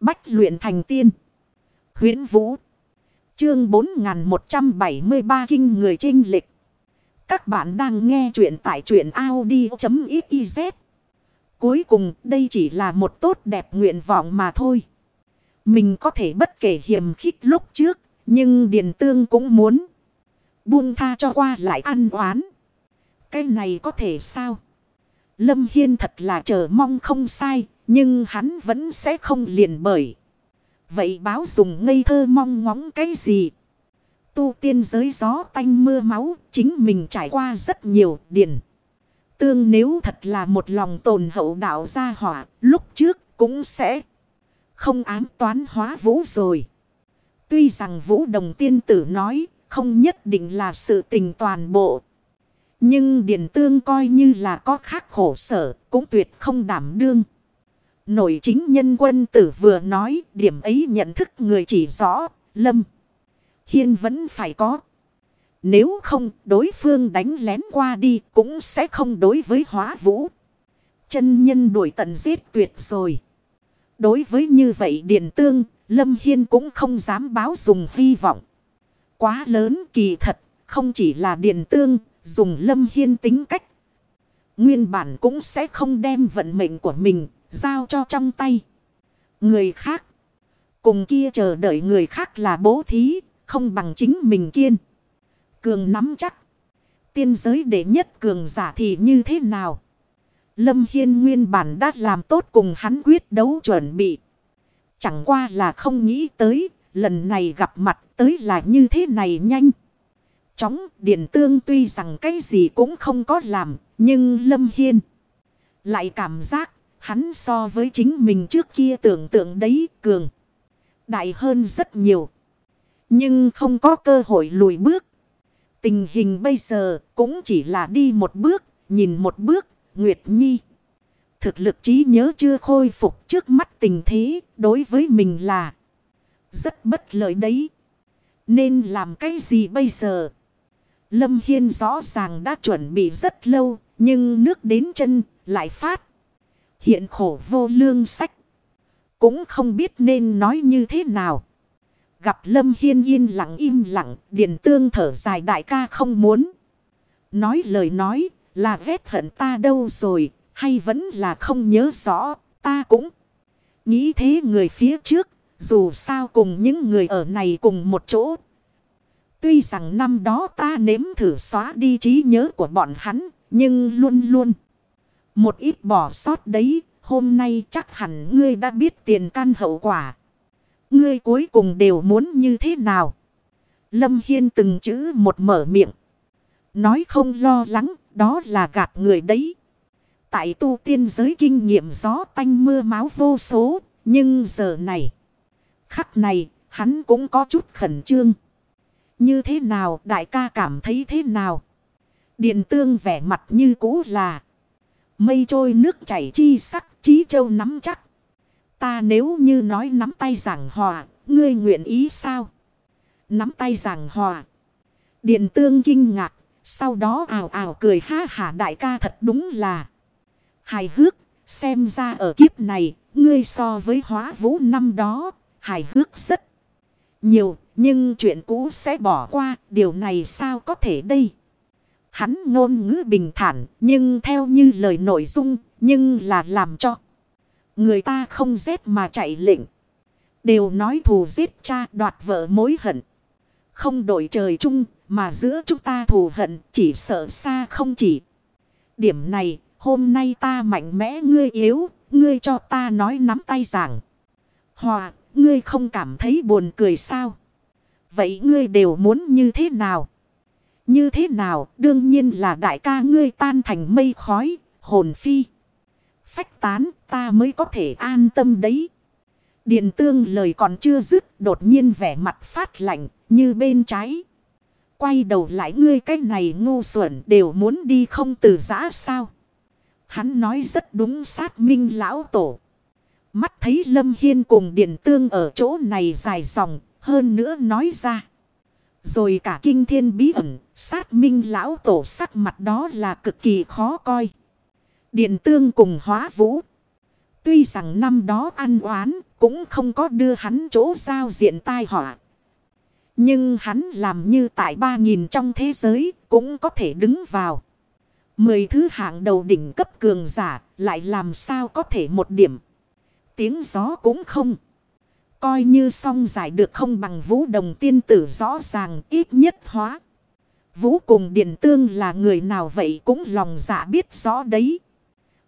Bách luyện thành tiên. huyễn Vũ. Chương 4173 Kinh Người Trinh Lịch. Các bạn đang nghe truyện tại truyện Audi.xyz. Cuối cùng, đây chỉ là một tốt đẹp nguyện vọng mà thôi. Mình có thể bất kể hiểm khích lúc trước. Nhưng Điền Tương cũng muốn. Buông tha cho qua lại ăn oán. Cái này có thể sao? Lâm Hiên thật là chờ mong không sai. Nhưng hắn vẫn sẽ không liền bởi. Vậy báo dùng ngây thơ mong ngóng cái gì? Tu tiên giới gió tanh mưa máu. Chính mình trải qua rất nhiều điển. Tương nếu thật là một lòng tồn hậu đạo gia hỏa. Lúc trước cũng sẽ không ám toán hóa vũ rồi. Tuy rằng vũ đồng tiên tử nói không nhất định là sự tình toàn bộ. Nhưng điển Tương coi như là có khác khổ sở, cũng tuyệt không đảm đương nội chính nhân quân tử vừa nói, điểm ấy nhận thức người chỉ rõ, Lâm. Hiên vẫn phải có. Nếu không, đối phương đánh lén qua đi, cũng sẽ không đối với hóa vũ. Chân nhân đuổi tận giết tuyệt rồi. Đối với như vậy Điền Tương, Lâm Hiên cũng không dám báo dùng hy vọng. Quá lớn kỳ thật, không chỉ là Điền Tương, dùng Lâm Hiên tính cách. Nguyên bản cũng sẽ không đem vận mệnh của mình giao cho trong tay. Người khác. Cùng kia chờ đợi người khác là bố thí. Không bằng chính mình kiên. Cường nắm chắc. Tiên giới đệ nhất cường giả thì như thế nào? Lâm Hiên nguyên bản đã làm tốt cùng hắn quyết đấu chuẩn bị. Chẳng qua là không nghĩ tới. Lần này gặp mặt tới là như thế này nhanh chóng, Điện Tương tuy rằng cái gì cũng không có làm, nhưng Lâm Hiên lại cảm giác hắn so với chính mình trước kia tưởng tượng đấy cường. Đại hơn rất nhiều. Nhưng không có cơ hội lùi bước. Tình hình bây giờ cũng chỉ là đi một bước, nhìn một bước, Nguyệt Nhi. Thực lực trí nhớ chưa khôi phục trước mắt tình thế, đối với mình là rất bất lợi đấy. Nên làm cái gì bây giờ? Lâm Hiên rõ ràng đã chuẩn bị rất lâu, nhưng nước đến chân lại phát. Hiện khổ vô lương sách. Cũng không biết nên nói như thế nào. Gặp Lâm Hiên yên lặng im lặng, Điện Tương thở dài đại ca không muốn. Nói lời nói là ghét hận ta đâu rồi, hay vẫn là không nhớ rõ, ta cũng nghĩ thế người phía trước, dù sao cùng những người ở này cùng một chỗ Tuy rằng năm đó ta nếm thử xóa đi trí nhớ của bọn hắn, nhưng luôn luôn. Một ít bỏ sót đấy, hôm nay chắc hẳn ngươi đã biết tiền căn hậu quả. Ngươi cuối cùng đều muốn như thế nào? Lâm Hiên từng chữ một mở miệng. Nói không lo lắng, đó là gạt người đấy. Tại tu tiên giới kinh nghiệm gió tanh mưa máu vô số, nhưng giờ này, khắc này, hắn cũng có chút khẩn trương. Như thế nào đại ca cảm thấy thế nào? Điện tương vẻ mặt như cũ là. Mây trôi nước chảy chi sắc trí châu nắm chắc. Ta nếu như nói nắm tay giảng hòa, ngươi nguyện ý sao? Nắm tay giảng hòa. Điện tương kinh ngạc, sau đó ảo ảo cười ha hả đại ca thật đúng là hài hước. Xem ra ở kiếp này, ngươi so với hóa vũ năm đó, hài hước rất nhiều, nhưng chuyện cũ sẽ bỏ qua, điều này sao có thể đây? Hắn ngôn ngữ bình thản, nhưng theo như lời nội dung, nhưng là làm cho. Người ta không giết mà chạy lệnh. Đều nói thù giết cha đoạt vợ mối hận. Không đổi trời chung, mà giữa chúng ta thù hận chỉ sợ xa không chỉ. Điểm này, hôm nay ta mạnh mẽ ngươi yếu, ngươi cho ta nói nắm tay giảng. Hòa, ngươi không cảm thấy buồn cười sao? Vậy ngươi đều muốn như thế nào? Như thế nào đương nhiên là đại ca ngươi tan thành mây khói, hồn phi. Phách tán ta mới có thể an tâm đấy. Điện tương lời còn chưa dứt đột nhiên vẻ mặt phát lạnh như bên trái. Quay đầu lại ngươi cái này ngu xuẩn đều muốn đi không từ giã sao. Hắn nói rất đúng sát minh lão tổ. Mắt thấy Lâm Hiên cùng Điện Tương ở chỗ này dài dòng hơn nữa nói ra. Rồi cả kinh thiên bí ẩn, sát minh lão tổ sắc mặt đó là cực kỳ khó coi. Điện tương cùng hóa vũ. Tuy rằng năm đó ăn oán cũng không có đưa hắn chỗ giao diện tai họa. Nhưng hắn làm như tại ba nghìn trong thế giới cũng có thể đứng vào. Mười thứ hạng đầu đỉnh cấp cường giả lại làm sao có thể một điểm. Tiếng gió cũng không. Coi như song giải được không bằng vũ đồng tiên tử rõ ràng ít nhất hóa. Vũ cùng điển Tương là người nào vậy cũng lòng dạ biết rõ đấy.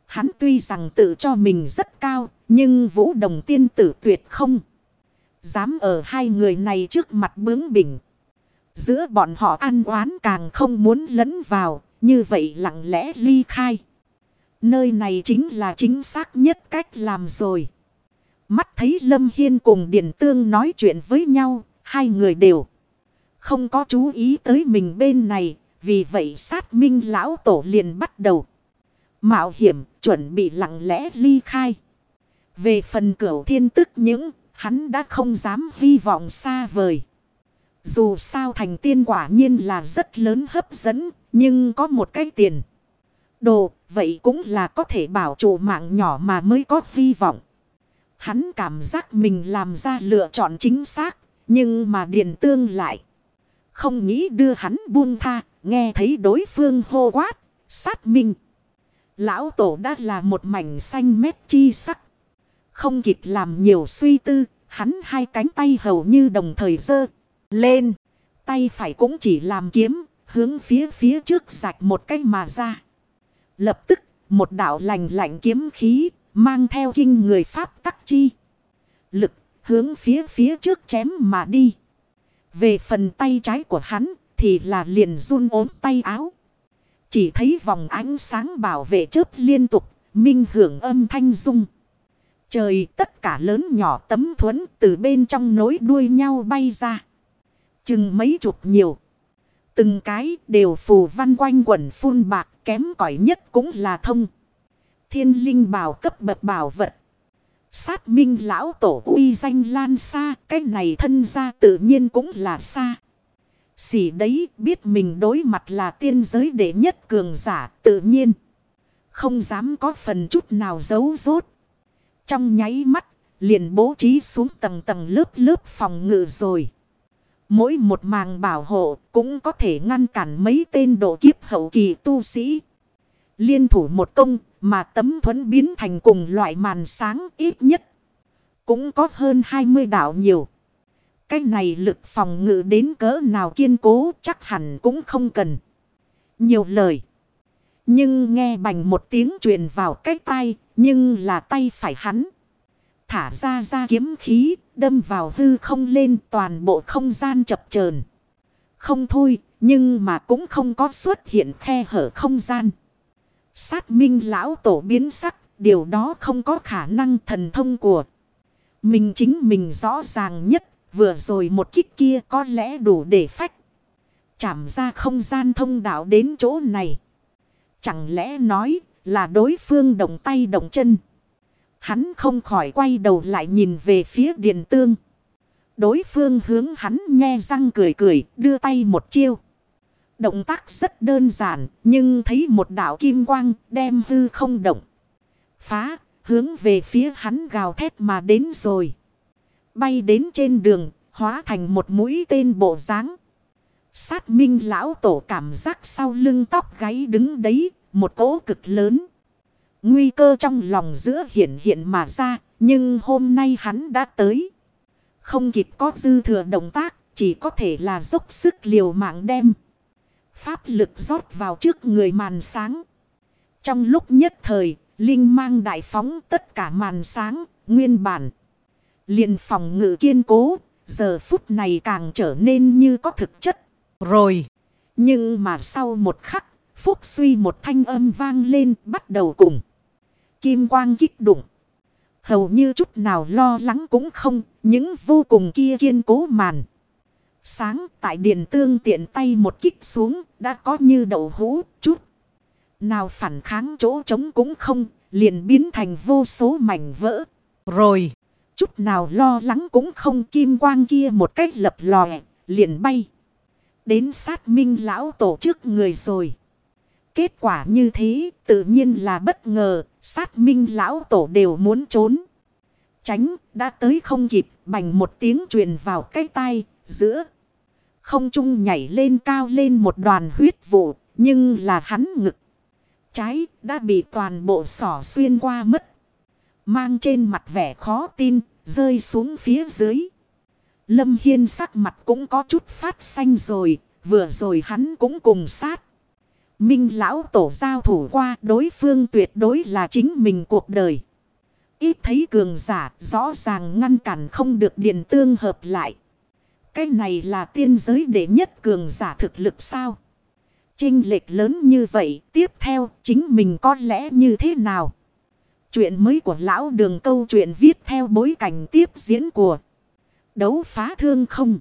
Hắn tuy rằng tự cho mình rất cao, nhưng Vũ Đồng tiên tử tuyệt không. Dám ở hai người này trước mặt bướng bỉnh. Giữa bọn họ ăn oán càng không muốn lẫn vào, như vậy lặng lẽ ly khai. Nơi này chính là chính xác nhất cách làm rồi. Mắt thấy Lâm Hiên cùng Điền Tương nói chuyện với nhau, hai người đều không có chú ý tới mình bên này, vì vậy sát minh lão tổ liền bắt đầu. Mạo hiểm chuẩn bị lặng lẽ ly khai. Về phần cửu thiên tức những hắn đã không dám hy vọng xa vời. Dù sao thành tiên quả nhiên là rất lớn hấp dẫn nhưng có một cái tiền. Đồ vậy cũng là có thể bảo trụ mạng nhỏ mà mới có hy vọng. Hắn cảm giác mình làm ra lựa chọn chính xác nhưng mà Điền tương lại. Không nghĩ đưa hắn buông tha nghe thấy đối phương hô quát sát minh. Lão tổ đã là một mảnh xanh mét chi sắc. Không kịp làm nhiều suy tư, hắn hai cánh tay hầu như đồng thời dơ lên. Tay phải cũng chỉ làm kiếm, hướng phía phía trước sạch một cái mà ra. Lập tức, một đạo lành lạnh kiếm khí, mang theo kinh người Pháp tắc chi. Lực, hướng phía phía trước chém mà đi. Về phần tay trái của hắn, thì là liền run ốm tay áo. Chỉ thấy vòng ánh sáng bảo vệ chớp liên tục, minh hưởng âm thanh rung. Trời tất cả lớn nhỏ tấm thuẫn từ bên trong nối đuôi nhau bay ra. Chừng mấy chục nhiều. Từng cái đều phù văn quanh quẩn phun bạc kém cỏi nhất cũng là thông. Thiên linh bảo cấp bậc bảo vật. Sát minh lão tổ uy danh lan xa. Cái này thân ra tự nhiên cũng là xa. Xỉ đấy, biết mình đối mặt là tiên giới đệ nhất cường giả, tự nhiên. Không dám có phần chút nào giấu rốt. Trong nháy mắt, liền bố trí xuống tầng tầng lớp lớp phòng ngự rồi. Mỗi một màng bảo hộ cũng có thể ngăn cản mấy tên độ kiếp hậu kỳ tu sĩ. Liên thủ một công mà tấm thuẫn biến thành cùng loại màn sáng ít nhất. Cũng có hơn 20 đảo nhiều. Cái này lực phòng ngự đến cỡ nào kiên cố chắc hẳn cũng không cần. Nhiều lời. Nhưng nghe bành một tiếng truyền vào cái tay. Nhưng là tay phải hắn. Thả ra ra kiếm khí. Đâm vào hư không lên, toàn bộ không gian chập chờn Không thôi. Nhưng mà cũng không có xuất hiện khe hở không gian. Sát minh lão tổ biến sắc. Điều đó không có khả năng thần thông của. Mình chính mình rõ ràng nhất, Vừa rồi một kích kia có lẽ đủ để phách. Chảm ra không gian thông đạo đến chỗ này. Chẳng lẽ nói là đối phương động tay động chân. Hắn không khỏi quay đầu lại nhìn về phía điện tương. Đối phương hướng hắn nhe răng cười cười, đưa tay một chiêu. Động tác rất đơn giản nhưng thấy một đạo kim quang đem hư không động. Phá hướng về phía hắn gào thét mà đến rồi. Bay đến trên đường, hóa thành một mũi tên bộ dáng Sát minh lão tổ cảm giác sau lưng tóc gáy đứng đấy, một cỗ cực lớn. Nguy cơ trong lòng giữa hiện hiện mà ra, nhưng hôm nay hắn đã tới. Không kịp có dư thừa động tác, chỉ có thể là dốc sức liều mạng đem. Pháp lực rót vào trước người màn sáng. Trong lúc nhất thời, Linh mang đại phóng tất cả màn sáng, nguyên bản liền phòng ngự kiên cố, giờ phút này càng trở nên như có thực chất. Rồi, nhưng mà sau một khắc, phúc suy một thanh âm vang lên bắt đầu cùng. Kim quang kích đụng. Hầu như chút nào lo lắng cũng không, những vô cùng kia kiên cố màn. Sáng tại điện tương tiện tay một kích xuống, đã có như đậu hũ, chút. Nào phản kháng chỗ trống cũng không, liền biến thành vô số mảnh vỡ. Rồi chút nào lo lắng cũng không kim quang kia một cách lập lòe, liền bay. Đến sát minh lão tổ trước người rồi. Kết quả như thế tự nhiên là bất ngờ, Sát minh lão tổ đều muốn trốn. Tránh đã tới không kịp bành một tiếng truyền vào cái tay giữa. Không trung nhảy lên cao lên một đoàn huyết vụ, nhưng là hắn ngực. Trái đã bị toàn bộ sỏ xuyên qua mất. Mang trên mặt vẻ khó tin, rơi xuống phía dưới. Lâm Hiên sắc mặt cũng có chút phát xanh rồi, vừa rồi hắn cũng cùng sát. Minh lão tổ giao thủ qua đối phương tuyệt đối là chính mình cuộc đời. Ít thấy cường giả, rõ ràng ngăn cản không được điện tương hợp lại. Cái này là tiên giới đệ nhất cường giả thực lực sao? Trinh lệch lớn như vậy, tiếp theo, chính mình có lẽ như thế nào? Chuyện mới của lão đường câu chuyện viết theo bối cảnh tiếp diễn của đấu phá thương không?